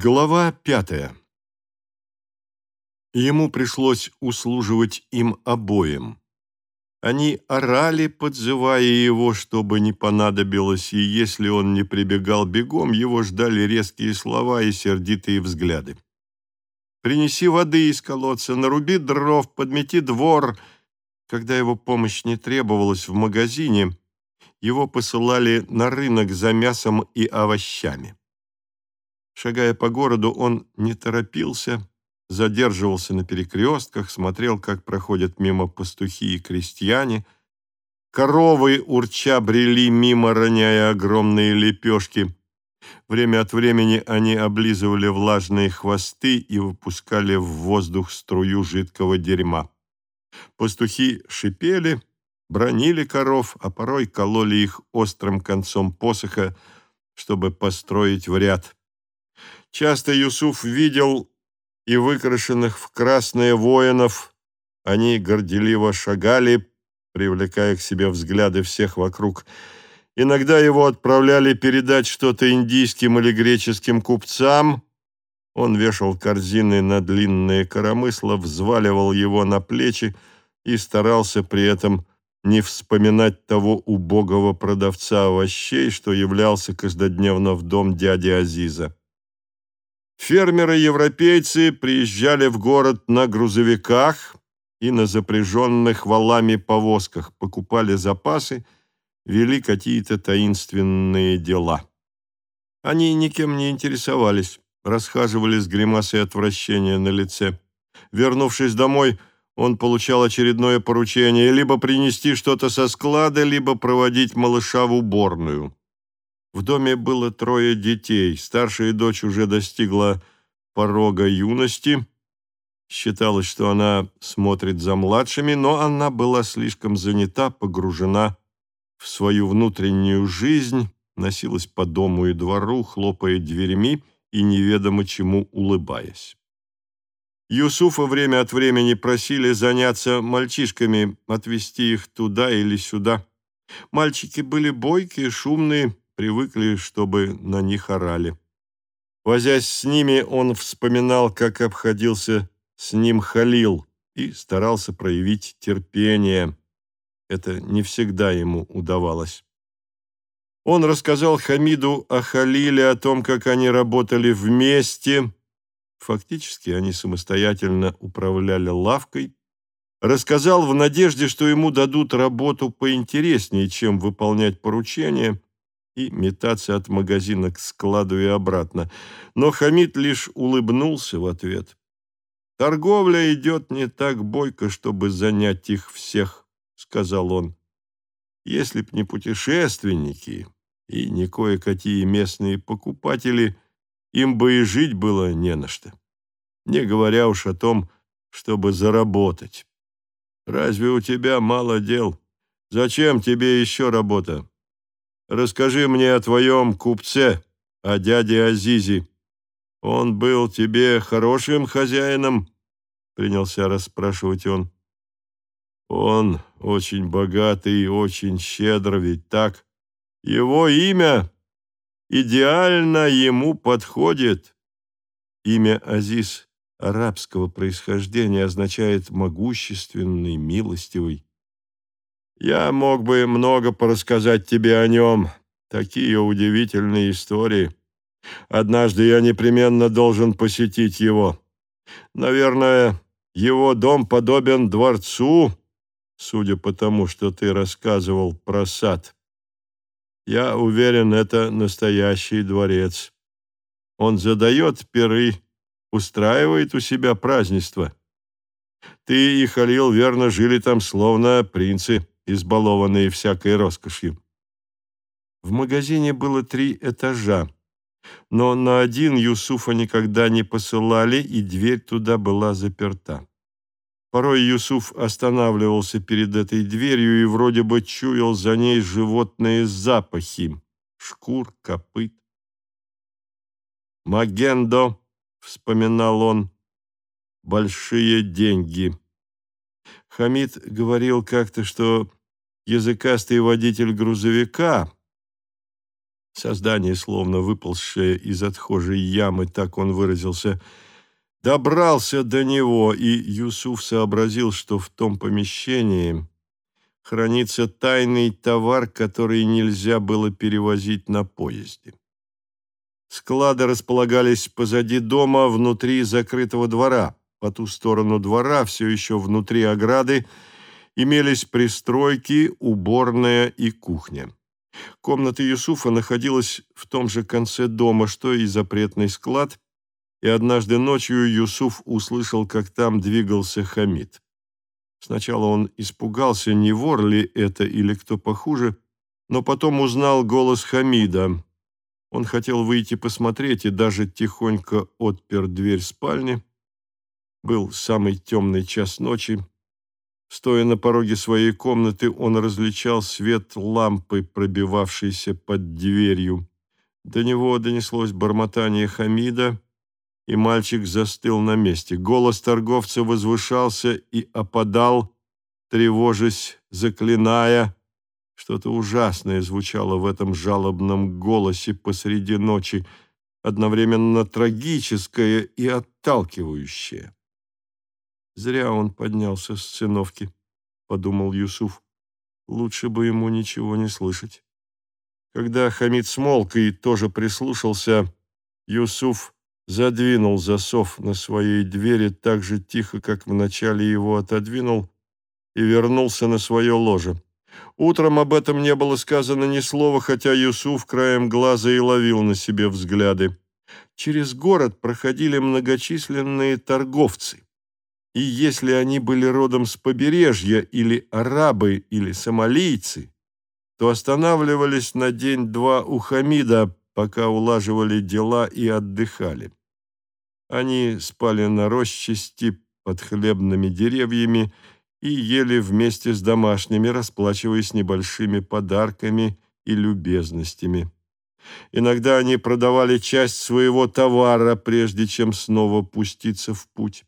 Глава пятая. Ему пришлось услуживать им обоим. Они орали, подзывая его, чтобы не понадобилось, и если он не прибегал бегом, его ждали резкие слова и сердитые взгляды. «Принеси воды из колодца, наруби дров, подмети двор». Когда его помощь не требовалась в магазине, его посылали на рынок за мясом и овощами. Шагая по городу, он не торопился, задерживался на перекрестках, смотрел, как проходят мимо пастухи и крестьяне. Коровы, урча, брели мимо, роняя огромные лепешки. Время от времени они облизывали влажные хвосты и выпускали в воздух струю жидкого дерьма. Пастухи шипели, бронили коров, а порой кололи их острым концом посоха, чтобы построить в ряд. Часто Юсуф видел и выкрашенных в красные воинов. Они горделиво шагали, привлекая к себе взгляды всех вокруг. Иногда его отправляли передать что-то индийским или греческим купцам. Он вешал корзины на длинные коромысла, взваливал его на плечи и старался при этом не вспоминать того убогого продавца овощей, что являлся каждодневно в дом дяди Азиза. Фермеры-европейцы приезжали в город на грузовиках и на запряженных валами повозках, покупали запасы, вели какие-то таинственные дела. Они никем не интересовались, расхаживали с гримасой отвращения на лице. Вернувшись домой, он получал очередное поручение либо принести что-то со склада, либо проводить малыша в уборную. В доме было трое детей. Старшая дочь уже достигла порога юности. Считалось, что она смотрит за младшими, но она была слишком занята, погружена в свою внутреннюю жизнь, носилась по дому и двору, хлопая дверьми и неведомо чему улыбаясь. Юсуфа время от времени просили заняться мальчишками, отвезти их туда или сюда. Мальчики были бойкие, шумные, привыкли, чтобы на них орали. Возясь с ними, он вспоминал, как обходился с ним Халил и старался проявить терпение. Это не всегда ему удавалось. Он рассказал Хамиду о Халиле, о том, как они работали вместе. Фактически они самостоятельно управляли лавкой. Рассказал в надежде, что ему дадут работу поинтереснее, чем выполнять поручения и метаться от магазина к складу и обратно. Но Хамид лишь улыбнулся в ответ. «Торговля идет не так бойко, чтобы занять их всех», — сказал он. «Если б не путешественники и не кое-какие местные покупатели, им бы и жить было не на что, не говоря уж о том, чтобы заработать. Разве у тебя мало дел? Зачем тебе еще работа? Расскажи мне о твоем купце, о дяде Азизе. Он был тебе хорошим хозяином?» Принялся расспрашивать он. «Он очень богатый и очень щедр, ведь так? Его имя идеально ему подходит». Имя Азиз арабского происхождения означает «могущественный, милостивый». Я мог бы много порассказать тебе о нем. Такие удивительные истории. Однажды я непременно должен посетить его. Наверное, его дом подобен дворцу, судя по тому, что ты рассказывал про сад. Я уверен, это настоящий дворец. Он задает пиры, устраивает у себя празднества. Ты и Халил верно жили там словно принцы избалованные всякой роскошью. В магазине было три этажа, но на один Юсуфа никогда не посылали, и дверь туда была заперта. Порой Юсуф останавливался перед этой дверью и вроде бы чуял за ней животные запахи — шкур, копыт. «Магендо», — вспоминал он, — «большие деньги». Хамид говорил как-то, что языкастый водитель грузовика Создание, словно выползшее из отхожей ямы, так он выразился, добрался до него, и Юсуф сообразил, что в том помещении хранится тайный товар, который нельзя было перевозить на поезде. Склады располагались позади дома, внутри закрытого двора. По ту сторону двора, все еще внутри ограды, имелись пристройки, уборная и кухня. Комната Юсуфа находилась в том же конце дома, что и запретный склад, и однажды ночью Юсуф услышал, как там двигался Хамид. Сначала он испугался, не вор ли это или кто похуже, но потом узнал голос Хамида. Он хотел выйти посмотреть и даже тихонько отпер дверь спальни. Был самый темный час ночи, Стоя на пороге своей комнаты, он различал свет лампы, пробивавшейся под дверью. До него донеслось бормотание Хамида, и мальчик застыл на месте. Голос торговца возвышался и опадал, тревожась, заклиная. Что-то ужасное звучало в этом жалобном голосе посреди ночи, одновременно трагическое и отталкивающее. Зря он поднялся с циновки, подумал Юсуф. Лучше бы ему ничего не слышать. Когда Хамид смолк и тоже прислушался, Юсуф задвинул засов на своей двери так же тихо, как вначале его отодвинул, и вернулся на свое ложе. Утром об этом не было сказано ни слова, хотя Юсуф краем глаза и ловил на себе взгляды. Через город проходили многочисленные торговцы. И если они были родом с побережья, или арабы, или сомалийцы, то останавливались на день-два у Хамида, пока улаживали дела и отдыхали. Они спали на росчасти под хлебными деревьями и ели вместе с домашними, расплачиваясь небольшими подарками и любезностями. Иногда они продавали часть своего товара, прежде чем снова пуститься в путь.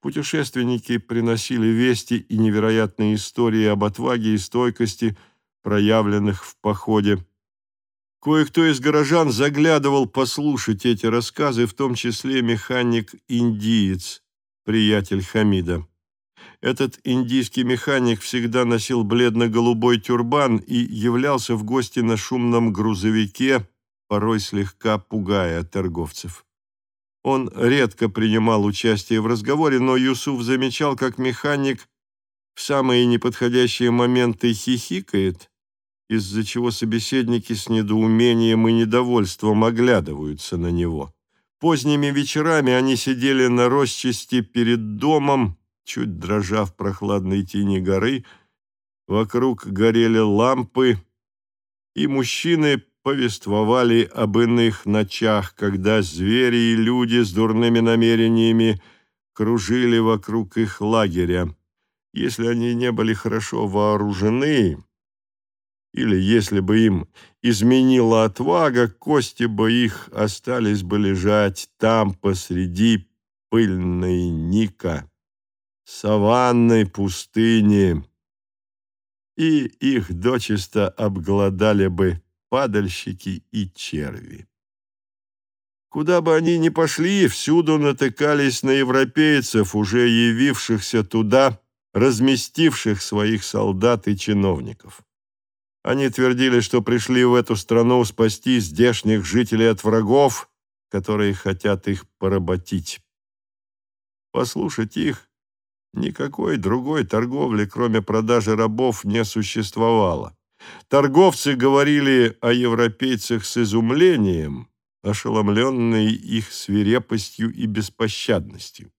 Путешественники приносили вести и невероятные истории об отваге и стойкости, проявленных в походе. Кое-кто из горожан заглядывал послушать эти рассказы, в том числе механик-индиец, приятель Хамида. Этот индийский механик всегда носил бледно-голубой тюрбан и являлся в гости на шумном грузовике, порой слегка пугая торговцев. Он редко принимал участие в разговоре, но Юсуф замечал, как механик в самые неподходящие моменты хихикает, из-за чего собеседники с недоумением и недовольством оглядываются на него. Поздними вечерами они сидели на росчасти перед домом, чуть дрожа в прохладной тени горы, вокруг горели лампы, и мужчины повествовали об иных ночах, когда звери и люди с дурными намерениями кружили вокруг их лагеря. Если они не были хорошо вооружены, или если бы им изменила отвага, кости бы их остались бы лежать там посреди пыльной Ника, саванной пустыни, и их дочисто обглодали бы падальщики и черви. Куда бы они ни пошли, всюду натыкались на европейцев, уже явившихся туда, разместивших своих солдат и чиновников. Они твердили, что пришли в эту страну спасти здешних жителей от врагов, которые хотят их поработить. Послушать их, никакой другой торговли, кроме продажи рабов, не существовало. Торговцы говорили о европейцах с изумлением, ошеломленные их свирепостью и беспощадностью.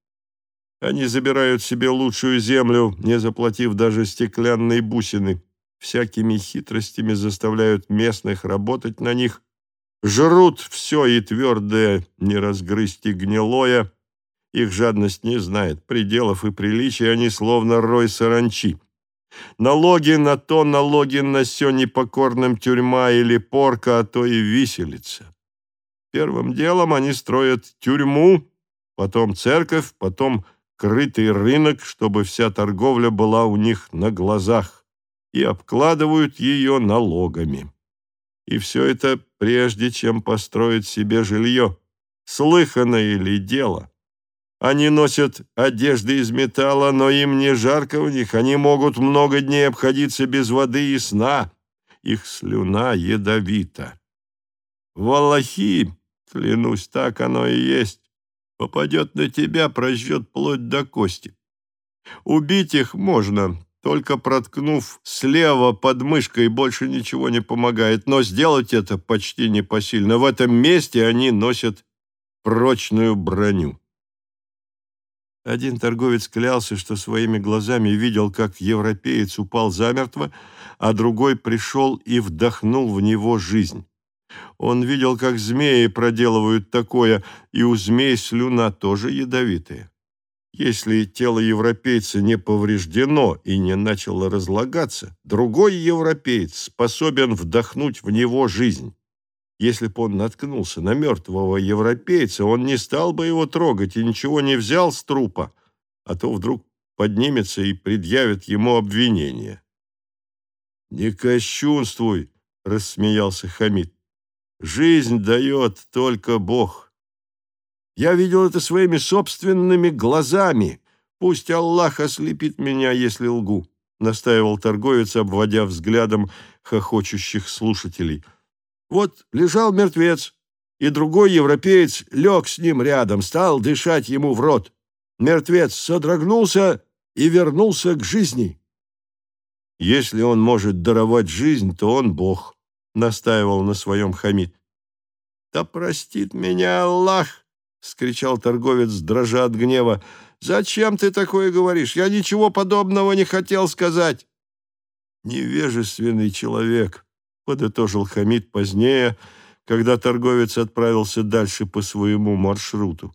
Они забирают себе лучшую землю, не заплатив даже стеклянной бусины, всякими хитростями заставляют местных работать на них, жрут все и твердое, не разгрызть и гнилое, их жадность не знает пределов и приличий, они словно рой саранчи. Налоги на то, налоги на сё непокорным тюрьма или порка, а то и виселица. Первым делом они строят тюрьму, потом церковь, потом крытый рынок, чтобы вся торговля была у них на глазах, и обкладывают ее налогами. И все это прежде, чем построить себе жилье. Слыханное ли дело? Они носят одежды из металла, но им не жарко в них. Они могут много дней обходиться без воды и сна. Их слюна ядовита. Валахи, клянусь, так оно и есть, попадет на тебя, прожжет плоть до кости. Убить их можно, только проткнув слева под мышкой, больше ничего не помогает, но сделать это почти непосильно. В этом месте они носят прочную броню. Один торговец клялся, что своими глазами видел, как европеец упал замертво, а другой пришел и вдохнул в него жизнь. Он видел, как змеи проделывают такое, и у змей слюна тоже ядовитая. Если тело европейца не повреждено и не начало разлагаться, другой европеец способен вдохнуть в него жизнь. Если бы он наткнулся на мертвого европейца, он не стал бы его трогать и ничего не взял с трупа, а то вдруг поднимется и предъявит ему обвинение. «Не кощунствуй!» — рассмеялся Хамид. «Жизнь дает только Бог. Я видел это своими собственными глазами. Пусть Аллах ослепит меня, если лгу», — настаивал торговец, обводя взглядом хохочущих слушателей — вот лежал мертвец, и другой европеец лег с ним рядом, стал дышать ему в рот. Мертвец содрогнулся и вернулся к жизни. Если он может даровать жизнь, то он Бог, настаивал на своем Хамид. Да простит меня Аллах, скричал торговец, дрожа от гнева. Зачем ты такое говоришь? Я ничего подобного не хотел сказать. Невежественный человек, подытожил Хамид позднее, когда торговец отправился дальше по своему маршруту.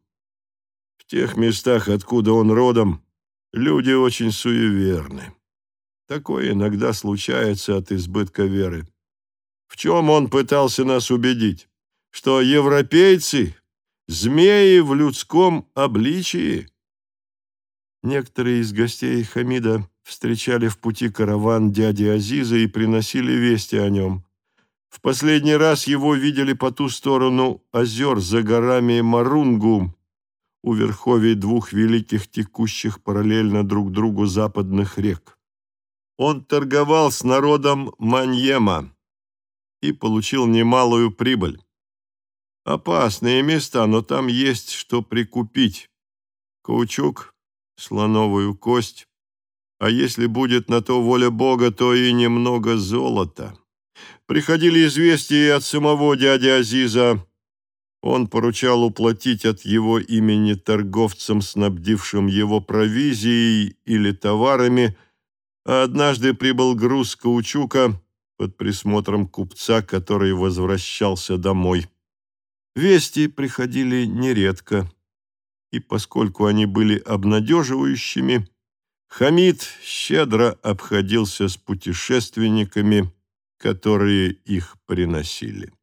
В тех местах, откуда он родом, люди очень суеверны. Такое иногда случается от избытка веры. В чем он пытался нас убедить? Что европейцы – змеи в людском обличии? Некоторые из гостей Хамида встречали в пути караван дяди Азиза и приносили вести о нем. В последний раз его видели по ту сторону озер за горами Марунгу, у верховий двух великих текущих параллельно друг другу западных рек. Он торговал с народом Маньема и получил немалую прибыль. Опасные места, но там есть что прикупить. Каучук, слоновую кость, а если будет на то воля Бога, то и немного золота. Приходили известия от самого дяди Азиза. Он поручал уплатить от его имени торговцам, снабдившим его провизией или товарами, а однажды прибыл груз каучука под присмотром купца, который возвращался домой. Вести приходили нередко, и поскольку они были обнадеживающими, Хамид щедро обходился с путешественниками, которые их приносили.